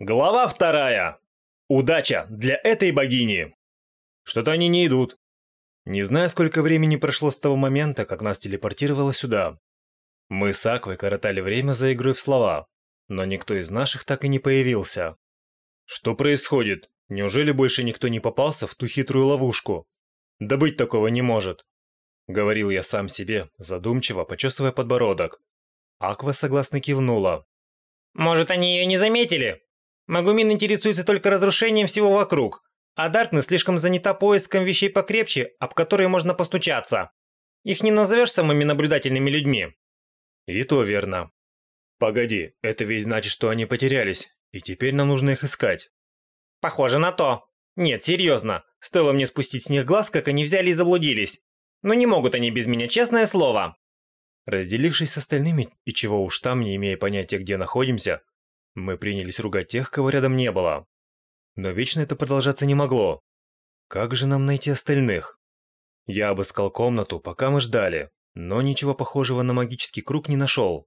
Глава вторая. Удача для этой богини. Что-то они не идут. Не знаю, сколько времени прошло с того момента, как нас телепортировало сюда. Мы с Аквой коротали время за игрой в слова, но никто из наших так и не появился. Что происходит? Неужели больше никто не попался в ту хитрую ловушку? Да быть такого не может. Говорил я сам себе, задумчиво почесывая подбородок. Аква согласно кивнула. Может, они ее не заметили? Магумин интересуется только разрушением всего вокруг, а Даркнесс слишком занята поиском вещей покрепче, об которые можно постучаться. Их не назовешь самыми наблюдательными людьми. И то верно. Погоди, это ведь значит, что они потерялись, и теперь нам нужно их искать. Похоже на то. Нет, серьезно. Стоило мне спустить с них глаз, как они взяли и заблудились. Но не могут они без меня, честное слово. Разделившись с остальными, и чего уж там, не имея понятия, где находимся, мы принялись ругать тех, кого рядом не было. Но вечно это продолжаться не могло. Как же нам найти остальных? Я обыскал комнату, пока мы ждали, но ничего похожего на магический круг не нашел.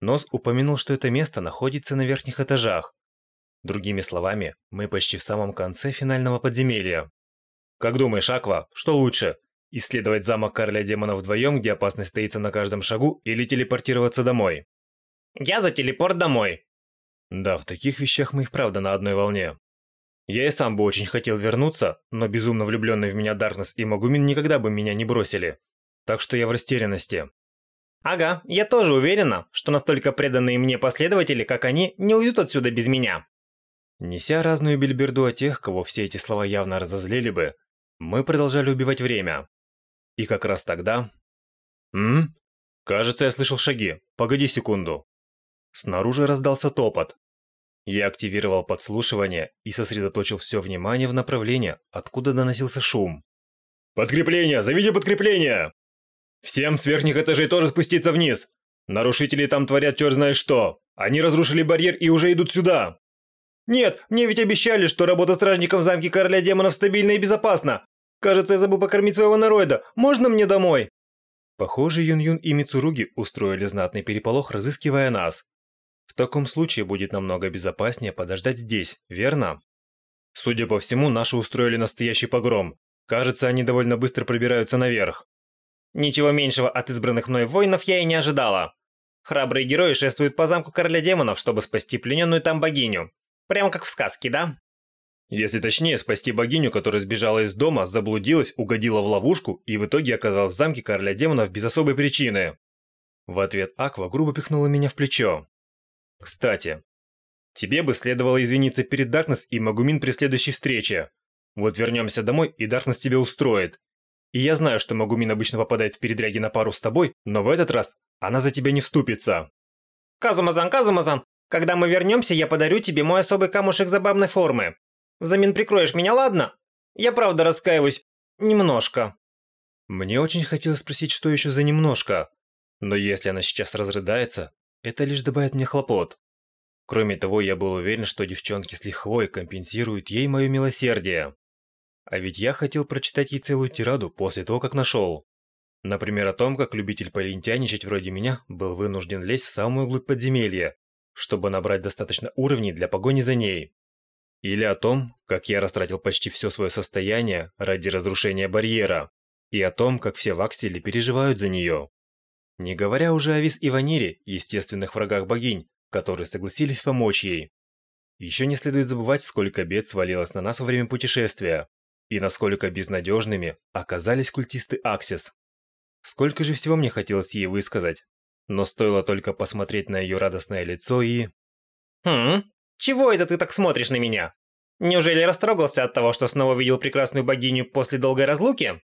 Нос упомянул, что это место находится на верхних этажах. Другими словами, мы почти в самом конце финального подземелья. Как думаешь, Аква, что лучше? Исследовать замок короля демонов вдвоем, где опасность стоится на каждом шагу, или телепортироваться домой? Я за телепорт домой. Да, в таких вещах мы и вправду на одной волне. Я и сам бы очень хотел вернуться, но безумно влюбленный в меня Даркнесс и Магумин никогда бы меня не бросили. Так что я в растерянности. Ага, я тоже уверена, что настолько преданные мне последователи, как они, не уйдут отсюда без меня. Неся разную бельберду о тех, кого все эти слова явно разозлили бы, мы продолжали убивать время. И как раз тогда... М? Кажется, я слышал шаги. Погоди секунду. Снаружи раздался топот. Я активировал подслушивание и сосредоточил все внимание в направлении, откуда доносился шум. «Подкрепление! Зовите подкрепление!» «Всем с верхних этажей тоже спуститься вниз! Нарушители там творят черт знает что! Они разрушили барьер и уже идут сюда!» «Нет, мне ведь обещали, что работа стражником в замке короля демонов стабильна и безопасна! Кажется, я забыл покормить своего народа! Можно мне домой?» Похоже, Юн-Юн и Мицуруги устроили знатный переполох, разыскивая нас. В таком случае будет намного безопаснее подождать здесь, верно? Судя по всему, наши устроили настоящий погром. Кажется, они довольно быстро пробираются наверх. Ничего меньшего от избранных мной воинов я и не ожидала. Храбрые герои шествуют по замку короля демонов, чтобы спасти плененную там богиню. Прямо как в сказке, да? Если точнее, спасти богиню, которая сбежала из дома, заблудилась, угодила в ловушку и в итоге оказалась в замке короля демонов без особой причины. В ответ Аква грубо пихнула меня в плечо. Кстати, тебе бы следовало извиниться перед Даркнесс и Магумин при следующей встрече. Вот вернемся домой, и Даркнесс тебя устроит. И я знаю, что Магумин обычно попадает в передряги на пару с тобой, но в этот раз она за тебя не вступится. Казумазан, Казумазан, когда мы вернемся, я подарю тебе мой особый камушек забавной формы. Взамен прикроешь меня, ладно? Я правда раскаиваюсь. Немножко. Мне очень хотелось спросить, что еще за немножко. Но если она сейчас разрыдается, это лишь добавит мне хлопот. Кроме того, я был уверен, что девчонки с лихвой компенсируют ей мое милосердие. А ведь я хотел прочитать ей целую тираду после того, как нашел. Например, о том, как любитель полентяничать вроде меня был вынужден лезть в самую глубь подземелья, чтобы набрать достаточно уровней для погони за ней. Или о том, как я растратил почти все свое состояние ради разрушения барьера, и о том, как все в Акселе переживают за нее. Не говоря уже о Вис и Ванире, естественных врагах богинь, которые согласились помочь ей. Еще не следует забывать, сколько бед свалилось на нас во время путешествия, и насколько безнадежными оказались культисты Аксис. Сколько же всего мне хотелось ей высказать, но стоило только посмотреть на ее радостное лицо и... «Хм, чего это ты так смотришь на меня? Неужели растрогался от того, что снова видел прекрасную богиню после долгой разлуки?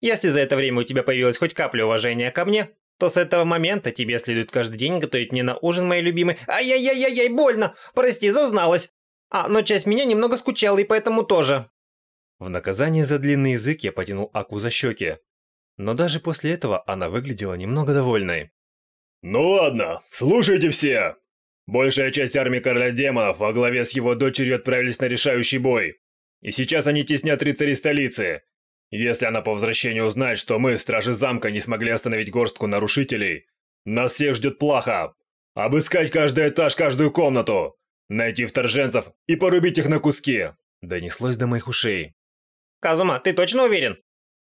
Если за это время у тебя появилась хоть капля уважения ко мне, то с этого момента тебе следует каждый день готовить мне на ужин, мои любимые. Ай-яй-яй-яй, больно! Прости, зазналась. А, но часть меня немного скучала, и поэтому тоже. В наказание за длинный язык я потянул Аку за щеки. Но даже после этого она выглядела немного довольной. «Ну ладно, слушайте все! Большая часть армии короля демонов во главе с его дочерью отправились на решающий бой. И сейчас они теснят рыцарей столицы, если она по возвращению узнает, что мы, стражи замка, не смогли остановить горстку нарушителей, нас всех ждет плохо. Обыскать каждый этаж, каждую комнату. Найти вторженцев и порубить их на куски!» Донеслось до моих ушей. Казума, ты точно уверен?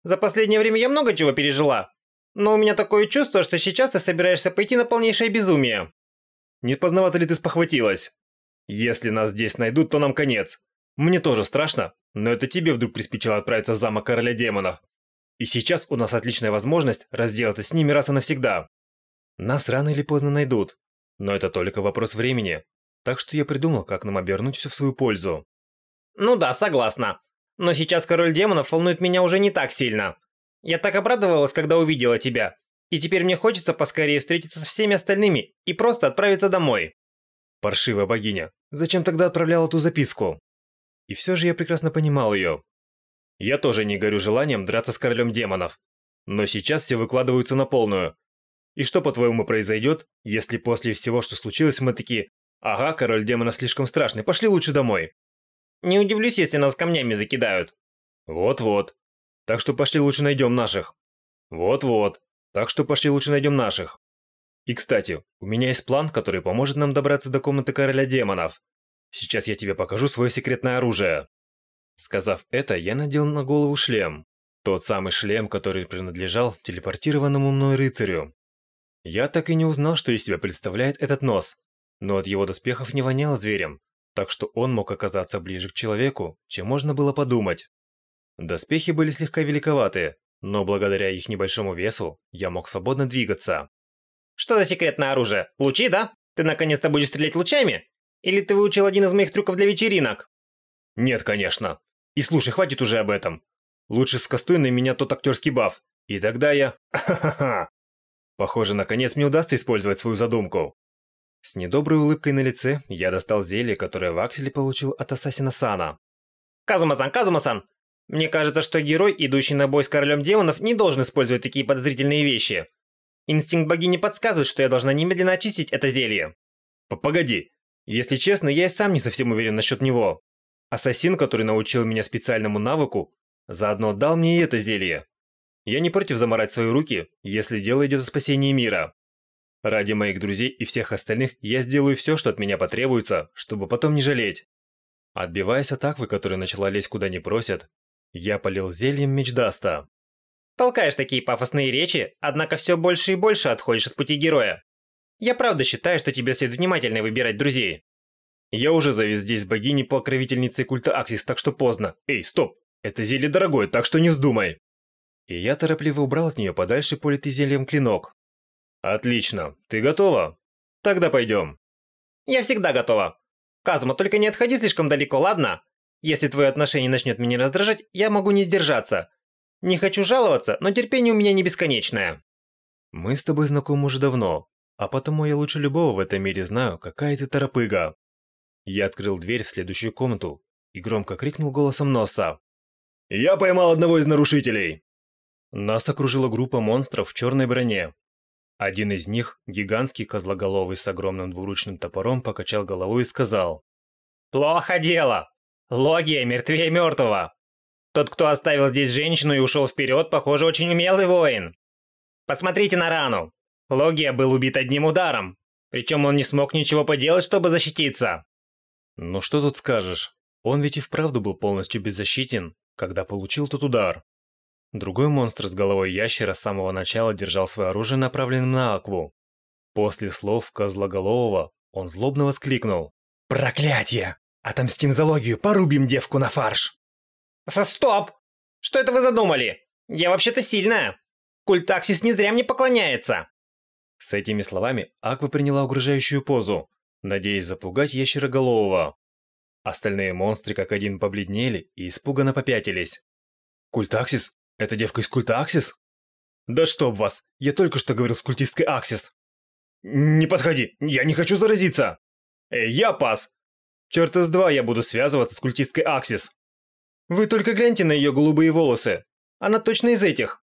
За последнее время я много чего пережила. Но у меня такое чувство, что сейчас ты собираешься пойти на полнейшее безумие. Не поздновато ли ты спохватилась? Если нас здесь найдут, то нам конец. Мне тоже страшно, но это тебе вдруг приспичило отправиться в замок короля демонов. И сейчас у нас отличная возможность разделаться с ними раз и навсегда. Нас рано или поздно найдут, но это только вопрос времени. Так что я придумал, как нам обернуть все в свою пользу. Ну да, согласна. Но сейчас король демонов волнует меня уже не так сильно. Я так обрадовалась, когда увидела тебя. И теперь мне хочется поскорее встретиться со всеми остальными и просто отправиться домой. Паршивая богиня, зачем тогда отправляла ту записку? И все же я прекрасно понимал ее. Я тоже не горю желанием драться с королем демонов. Но сейчас все выкладываются на полную. И что, по-твоему, произойдет, если после всего, что случилось, мы такие «Ага, король демонов слишком страшный, пошли лучше домой». Не удивлюсь, если нас камнями закидают. Вот-вот. Так что пошли лучше найдем наших. Вот-вот. Так что пошли лучше найдем наших. И, кстати, у меня есть план, который поможет нам добраться до комнаты короля демонов. Сейчас я тебе покажу свое секретное оружие. Сказав это, я надел на голову шлем. Тот самый шлем, который принадлежал телепортированному мной рыцарю. Я так и не узнал, что из себя представляет этот нос, но от его доспехов не воняло зверем, так что он мог оказаться ближе к человеку, чем можно было подумать. Доспехи были слегка великоваты, но благодаря их небольшому весу я мог свободно двигаться. Что за секретное оружие? Лучи, да? Ты наконец-то будешь стрелять лучами? Или ты выучил один из моих трюков для вечеринок? Нет, конечно. И слушай, хватит уже об этом. Лучше скастуй на меня тот актерский баф, и тогда я... Ха-ха-ха. Похоже, наконец мне удастся использовать свою задумку. С недоброй улыбкой на лице я достал зелье, которое Ваксель получил от Ассасина Сана. Казума-сан, Казума-сан! Мне кажется, что герой, идущий на бой с королем демонов, не должен использовать такие подозрительные вещи. Инстинкт богини подсказывает, что я должна немедленно очистить это зелье. П Погоди. Если честно, я и сам не совсем уверен насчет него. Ассасин, который научил меня специальному навыку, заодно дал мне и это зелье. Я не против замарать свои руки, если дело идет о спасении мира. Ради моих друзей и всех остальных я сделаю все, что от меня потребуется, чтобы потом не жалеть. Отбиваясь от Аквы, которая начала лезть куда не просят, я полил зельем меч Даста. Толкаешь такие пафосные речи, однако все больше и больше отходишь от пути героя. Я правда считаю, что тебе следует внимательно выбирать друзей. Я уже завис здесь богини покровительницей культа Аксис, так что поздно. Эй, стоп! Это зелье дорогое, так что не вздумай. И я торопливо убрал от нее подальше политый зельем клинок. Отлично. Ты готова? Тогда пойдем. Я всегда готова. Казума, только не отходи слишком далеко, ладно? Если твое отношение начнет меня раздражать, я могу не сдержаться. Не хочу жаловаться, но терпение у меня не бесконечное. Мы с тобой знакомы уже давно, а потому я лучше любого в этом мире знаю, какая ты торопыга. Я открыл дверь в следующую комнату и громко крикнул голосом Носа. «Я поймал одного из нарушителей!» Нас окружила группа монстров в черной броне. Один из них, гигантский козлоголовый с огромным двуручным топором, покачал головой и сказал. «Плохо дело! Логия мертвее мертвого! Тот, кто оставил здесь женщину и ушел вперед, похоже, очень умелый воин. Посмотрите на рану. Логия был убит одним ударом. Причем он не смог ничего поделать, чтобы защититься. Ну что тут скажешь? Он ведь и вправду был полностью беззащитен, когда получил тот удар. Другой монстр с головой ящера с самого начала держал свое оружие направленным на Акву. После слов Козлоголового он злобно воскликнул. «Проклятие! Отомстим за логию, порубим девку на фарш!» «Стоп! Что это вы задумали? Я вообще-то сильная! Культаксис не зря мне поклоняется!» С этими словами Аква приняла угрожающую позу, надеясь запугать ящероголового. Остальные монстры как один побледнели и испуганно попятились. «Культаксис? Эта девка из культа Аксис? Да чтоб вас, я только что говорил с культисткой Аксис. Не подходи, я не хочу заразиться. Эй, я пас. Черт из два я буду связываться с культисткой Аксис. Вы только гляньте на ее голубые волосы. Она точно из этих.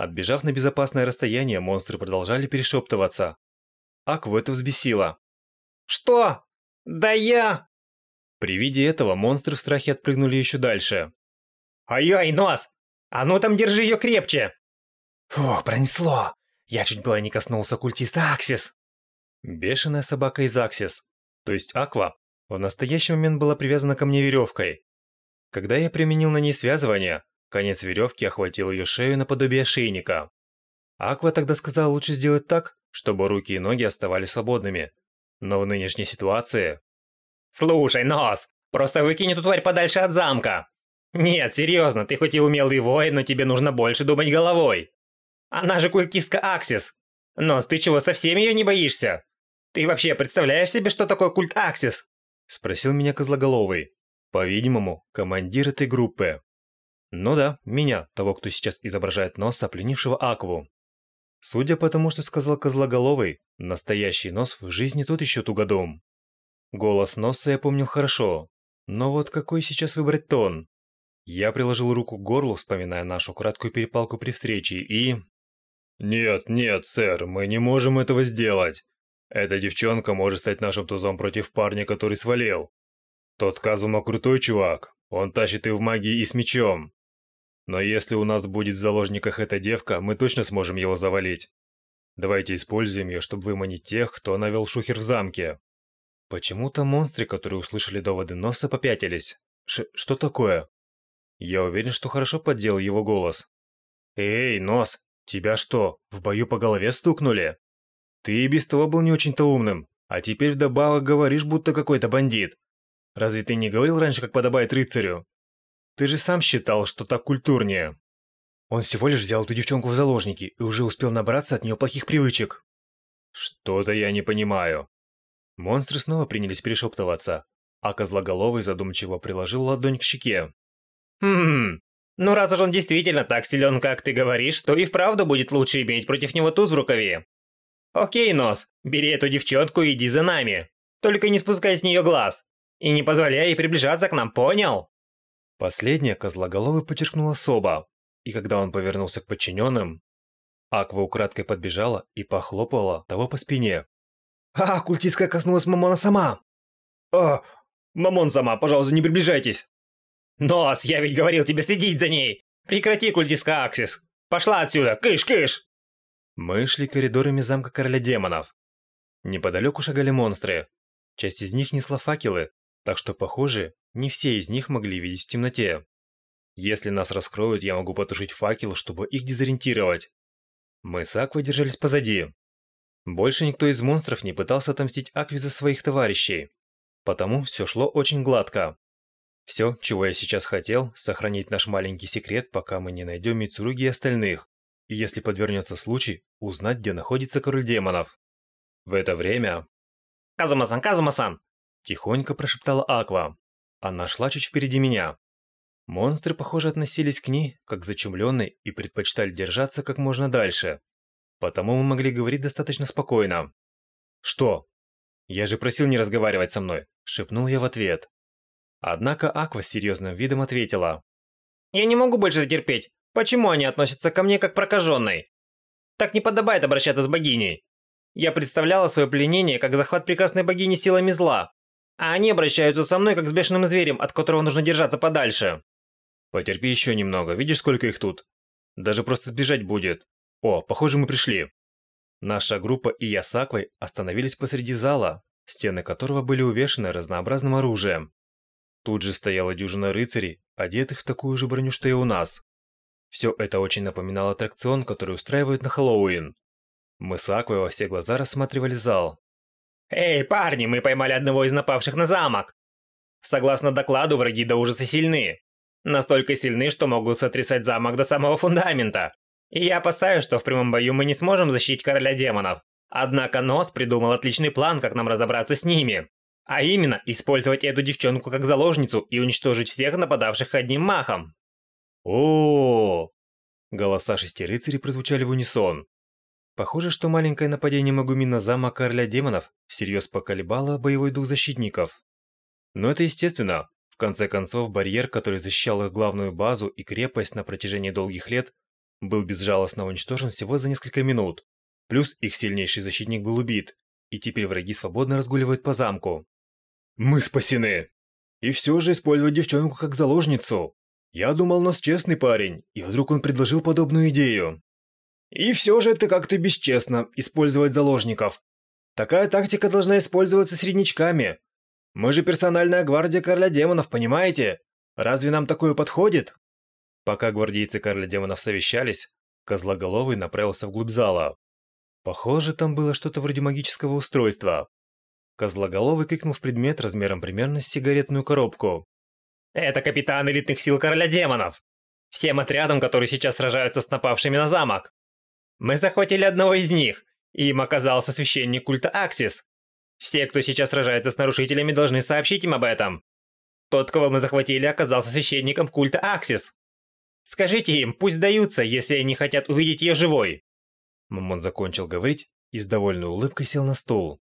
Отбежав на безопасное расстояние, монстры продолжали перешептываться. Акву это взбесило. Что? Да я... При виде этого монстры в страхе отпрыгнули еще дальше. Ай-ай, нос! А ну там держи ее крепче!» «Фу, пронесло! Я чуть было не коснулся культиста Аксис!» Бешеная собака из Аксис, то есть Аква, в настоящий момент была привязана ко мне веревкой. Когда я применил на ней связывание, конец веревки охватил ее шею наподобие шейника. Аква тогда сказала лучше сделать так, чтобы руки и ноги оставались свободными. Но в нынешней ситуации... «Слушай, Нос, просто выкинь эту тварь подальше от замка!» «Нет, серьезно, ты хоть и умелый воин, но тебе нужно больше думать головой. Она же культистка Аксис. Нос, ты чего, совсем ее не боишься? Ты вообще представляешь себе, что такое культ Аксис?» Спросил меня Козлоголовый. По-видимому, командир этой группы. Ну да, меня, того, кто сейчас изображает носа, пленившего Акву. Судя по тому, что сказал Козлоголовый, настоящий нос в жизни тот еще тугодум. Голос носа я помнил хорошо, но вот какой сейчас выбрать тон? Я приложил руку к горлу, вспоминая нашу краткую перепалку при встрече, и... «Нет, нет, сэр, мы не можем этого сделать. Эта девчонка может стать нашим тузом против парня, который свалил. Тот Казума крутой чувак, он тащит и в магии, и с мечом. Но если у нас будет в заложниках эта девка, мы точно сможем его завалить. Давайте используем ее, чтобы выманить тех, кто навел шухер в замке». Почему-то монстры, которые услышали доводы Носа, попятились. Ш что такое? Я уверен, что хорошо подделал его голос. «Эй, Нос, тебя что, в бою по голове стукнули? Ты и без того был не очень-то умным, а теперь вдобавок говоришь, будто какой-то бандит. Разве ты не говорил раньше, как подобает рыцарю? Ты же сам считал, что так культурнее». Он всего лишь взял эту девчонку в заложники и уже успел набраться от нее плохих привычек. Что-то я не понимаю. Монстры снова принялись перешептываться, а Козлоголовый задумчиво приложил ладонь к щеке. Хм, ну раз уж он действительно так силен, как ты говоришь, то и вправду будет лучше иметь против него туз в рукаве. Окей, Нос, бери эту девчонку и иди за нами. Только не спускай с нее глаз. И не позволяй ей приближаться к нам, понял? Последнее Козлоголовый подчеркнул особо, и когда он повернулся к подчиненным, Аква украдкой подбежала и похлопала того по спине. «А, культистка коснулась Мамона сама!» «А, Мамон сама, пожалуйста, не приближайтесь!» «Нос, я ведь говорил тебе следить за ней! Прекрати, культистка Аксис! Пошла отсюда, кыш-кыш!» Мы шли коридорами замка короля демонов. Неподалеку шагали монстры. Часть из них несла факелы, так что, похоже, не все из них могли видеть в темноте. Если нас раскроют, я могу потушить факел, чтобы их дезориентировать. Мы с Аквой держались позади. Больше никто из монстров не пытался отомстить Акве за своих товарищей. Потому все шло очень гладко. Все, чего я сейчас хотел, сохранить наш маленький секрет, пока мы не найдем Мицуруги и остальных. И если подвернется случай, узнать, где находится король демонов. В это время... «Казума-сан, Казума-сан!» Тихонько прошептала Аква. Она шла чуть впереди меня. Монстры, похоже, относились к ней, как зачумленной, и предпочитали держаться как можно дальше. Потому мы могли говорить достаточно спокойно. «Что?» «Я же просил не разговаривать со мной», — шепнул я в ответ. Однако Аква с серьезным видом ответила. «Я не могу больше терпеть. Почему они относятся ко мне как прокаженной? Так не подобает обращаться с богиней. Я представляла свое пленение как захват прекрасной богини силами зла, а они обращаются со мной как с бешеным зверем, от которого нужно держаться подальше». «Потерпи еще немного, видишь, сколько их тут? Даже просто сбежать будет. О, похоже, мы пришли». Наша группа и я с Аквой остановились посреди зала, стены которого были увешаны разнообразным оружием. Тут же стояла дюжина рыцарей, одетых в такую же броню, что и у нас. Все это очень напоминало аттракцион, который устраивают на Хэллоуин. Мы с Аквой во все глаза рассматривали зал. «Эй, парни, мы поймали одного из напавших на замок!» Согласно докладу, враги до ужаса сильны. Настолько сильны, что могут сотрясать замок до самого фундамента. И я опасаюсь, что в прямом бою мы не сможем защитить короля демонов. Однако Нос придумал отличный план, как нам разобраться с ними. А именно, использовать эту девчонку как заложницу и уничтожить всех нападавших одним махом. о, Голоса шести рыцарей прозвучали в унисон. Похоже, что маленькое нападение Магуми на замок короля демонов всерьез поколебало боевой дух защитников. Но это естественно. В конце концов, барьер, который защищал их главную базу и крепость на протяжении долгих лет, был безжалостно уничтожен всего за несколько минут. Плюс их сильнейший защитник был убит, и теперь враги свободно разгуливают по замку. Мы спасены. И все же использовать девчонку как заложницу. Я думал, Нос честный парень, и вдруг он предложил подобную идею. И все же это как-то бесчестно, использовать заложников. Такая тактика должна использоваться среднячками. Мы же персональная гвардия короля демонов, понимаете? Разве нам такое подходит? Пока гвардейцы короля демонов совещались, Козлоголовый направился вглубь зала. Похоже, там было что-то вроде магического устройства. Козлоголовый крикнул в предмет размером примерно с сигаретную коробку. «Это капитан элитных сил короля демонов! Всем отрядам, которые сейчас сражаются с напавшими на замок! Мы захватили одного из них, им оказался священник культа Аксис. Все, кто сейчас сражается с нарушителями, должны сообщить им об этом. Тот, кого мы захватили, оказался священником культа Аксис. Скажите им, пусть сдаются, если они хотят увидеть ее живой. Мамон закончил говорить и с довольной улыбкой сел на стул.